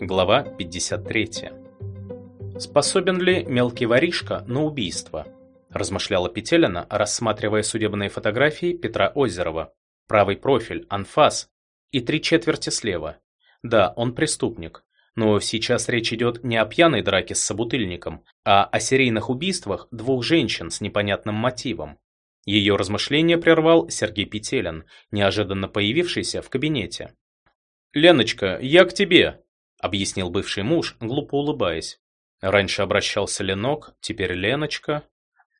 Глава 53. «Способен ли мелкий воришка на убийство?» размышляла Петелина, рассматривая судебные фотографии Петра Озерова. Правый профиль, анфас и три четверти слева. Да, он преступник. Но сейчас речь идет не о пьяной драке с собутыльником, а о серийных убийствах двух женщин с непонятным мотивом. Ее размышления прервал Сергей Петелин, неожиданно появившийся в кабинете. «Леночка, я к тебе!» Объяснил бывший муж, глупо улыбаясь. Раньше обращался Ленок, теперь Леночка,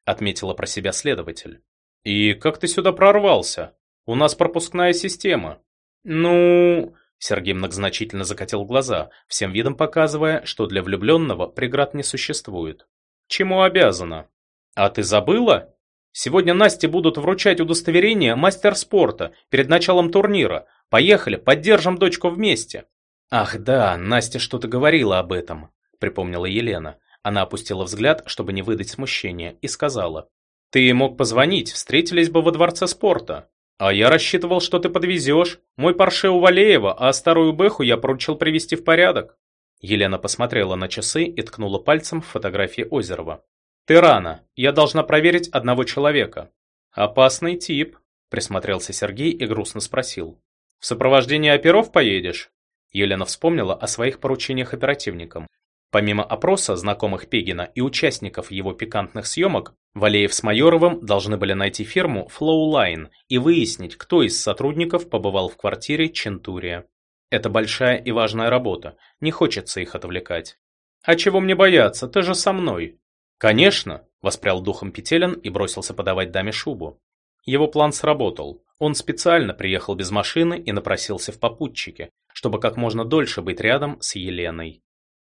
отметила про себя следователь. И как ты сюда прорвался? У нас пропускная система. Ну, Сергей многозначительно закатил глаза, всем видом показывая, что для влюбленного преград не существует. Чему обязана? А ты забыла? Сегодня Насте будут вручать удостоверение мастер спорта перед началом турнира. Поехали, поддержим дочку вместе. «Ах да, Настя что-то говорила об этом», — припомнила Елена. Она опустила взгляд, чтобы не выдать смущения, и сказала. «Ты мог позвонить, встретились бы во дворце спорта. А я рассчитывал, что ты подвезешь. Мой парше у Валеева, а старую Бэху я поручил привести в порядок». Елена посмотрела на часы и ткнула пальцем в фотографии Озерова. «Ты рано. Я должна проверить одного человека». «Опасный тип», — присмотрелся Сергей и грустно спросил. «В сопровождении оперов поедешь?» Елена вспомнила о своих поручениях оперативникам. Помимо опроса знакомых Пегина и участников его пикантных съемок, Валеев с Майоровым должны были найти фирму Flowline и выяснить, кто из сотрудников побывал в квартире Чентурия. Это большая и важная работа, не хочется их отвлекать. «А чего мне бояться, ты же со мной!» «Конечно!» – воспрял духом Петелин и бросился подавать даме шубу. Его план сработал. Он специально приехал без машины и напросился в попутчике, чтобы как можно дольше быть рядом с Еленой.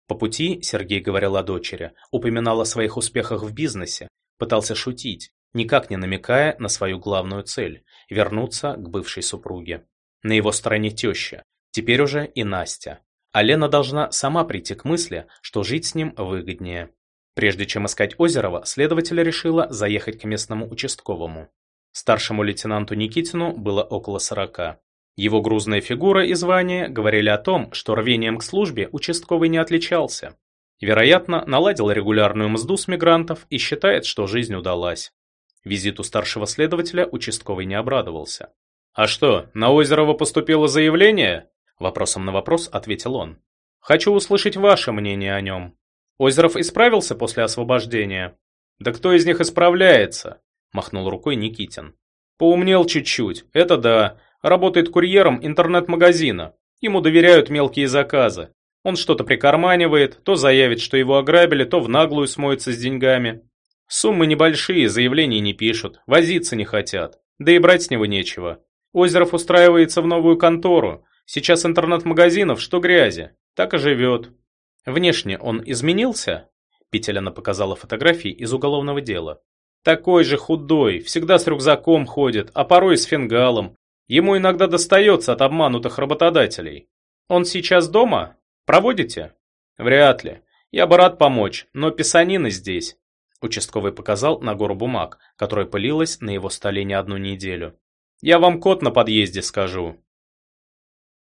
По пути Сергей говорил о дочери, упоминал о своих успехах в бизнесе, пытался шутить, никак не намекая на свою главную цель – вернуться к бывшей супруге. На его стороне теща, теперь уже и Настя. А Лена должна сама прийти к мысли, что жить с ним выгоднее. Прежде чем искать Озерова, следователь решила заехать к местному участковому. Старшему лейтенанту Никитину было около сорока. Его грузная фигура и звание говорили о том, что рвением к службе участковый не отличался. Вероятно, наладил регулярную мзду с мигрантов и считает, что жизнь удалась. Визиту старшего следователя участковый не обрадовался. «А что, на Озерова поступило заявление?» Вопросом на вопрос ответил он. «Хочу услышать ваше мнение о нем. Озеров исправился после освобождения?» «Да кто из них исправляется?» Махнул рукой Никитин. «Поумнел чуть-чуть, это да, Работает курьером интернет-магазина. Ему доверяют мелкие заказы. Он что-то прикарманивает, то заявит, что его ограбили, то в наглую смоется с деньгами. Суммы небольшие, заявлений не пишут, возиться не хотят. Да и брать с него нечего. Озеров устраивается в новую контору. Сейчас интернет-магазинов, что грязи. Так и живет. Внешне он изменился? Петеляна показала фотографии из уголовного дела. Такой же худой, всегда с рюкзаком ходит, а порой с фингалом. Ему иногда достается от обманутых работодателей. Он сейчас дома? Проводите? Вряд ли. Я бы рад помочь, но писанины здесь. Участковый показал на гору бумаг, которая пылилась на его столе не одну неделю. Я вам код на подъезде скажу.